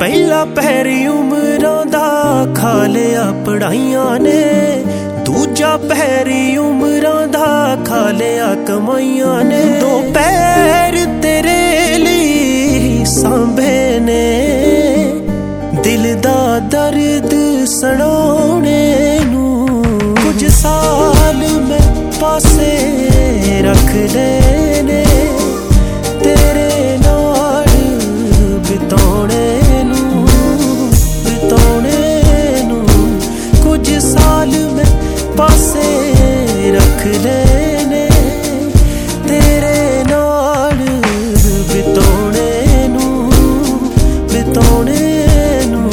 ਪਹਿਲਾ ਪਹਿਰੀ ਉਮਰਾਂ ਦਾ ਖਾ ਲਿਆ ਪੜਾਈਆਂ ਨੇ। ਦੂਜਾ ਪਹਿਰੀ ਉਮਰਾਂ ਦਾ ਖਾ ਲਿਆ ਕਮਾਈਆਂ ਨੇ। ਦੋ ਪੈਰ ਤੇਰੇ ਲਈ ਸੰਭੇ ਨੇ। ਦਿਲ ਦਾ ਦਰਦ ਸੜਾਉਣੇ ਨੂੰ। ਕੁਝ ਸਾਲ ਮੈਂ ਪਾਸੇ ਰੱਖ ਲੈ ਪਾਸੇ ਨੇ ਤੇਰੇ ਨਾਲ ਬਿਤਾਉਣੇ ਨੂੰ ਬਿਤਾਉਣੇ ਨੂੰ।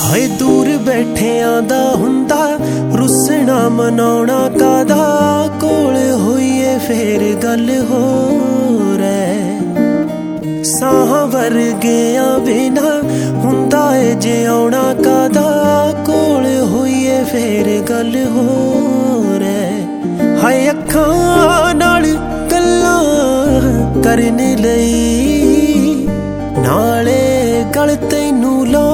ਹਾਏ ਦੂਰ ਬੈਠਿਆਂ ਦਾ ਹੁੰਦਾ ਰੁੱਸਣਾ ਮਨਾਉਣਾ ਕਾਦਾ ਕੋਲ ਹੋਈਏ ਫੇਰ ਗੱਲ ਹੋ ਐ। ਸਾਹ ਵਰਗਿਆਂ ਬਿਨਾ ਹੁੰਦਾ ਏ ਜਿਉਣਾ ਕਾਦਾ ਫੇਰ ਗੱਲ ਹੋਰ ਐ। ਹਾਏ ਅੱਖਾਂ ਨਾਲ ਗੱਲਾਂ ਕਰਨ ਲਈ ਨਾਲੇ ਗਲ ਤੈਨੂੰ ਲਾ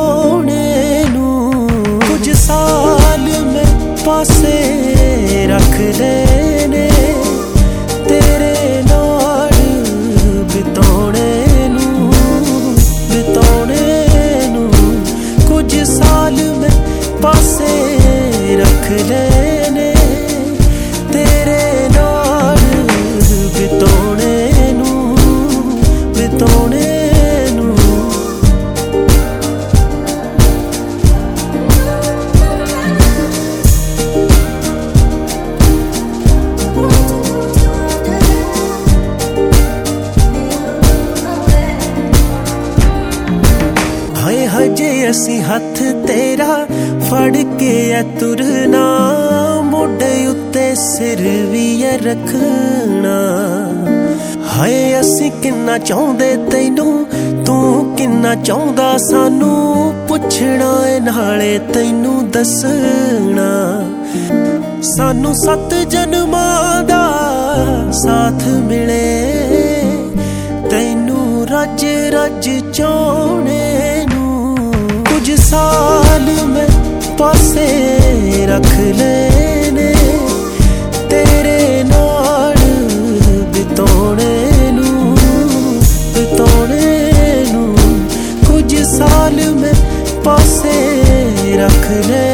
ਹਜੇ ਅਸੀਂ ਹੱਥ ਤੇਰਾ ਫੜ ਕੇ ਐ ਤੁਰਨਾ ਮੋਢੇ ਉੱਤੇ ਸਿਰ ਵੀ ਐ ਰੱਖਣਾ। ਹਾਏ, ਅਸੀਂ ਕਿੰਨਾ ਚਾਹੁੰਦੇ ਤੈਨੂੰ, ਤੂੰ ਕਿੰਨਾ ਚਾਹੁੰਦਾ ਸਾਨੂੰ, ਪੁੱਛਣਾ ਏ ਨਾਲੇ ਤੈਨੂੰ ਦੱਸਣਾ। ਸਾਨੂੰ ਸੱਤ ਜਨਮਾਂ ਦਾ ਸਾਥ ਮਿਲੇ, ਤੈਨੂੰ ਰੱਜ ਰੱਜ ਚੋਂ ਬਿਤਾਉਣੇ ਨੂੰ ਕੁਝ ਸਾਲ ਮੈਂ ਪਾਸੇ ਰੱਖ ਲੈ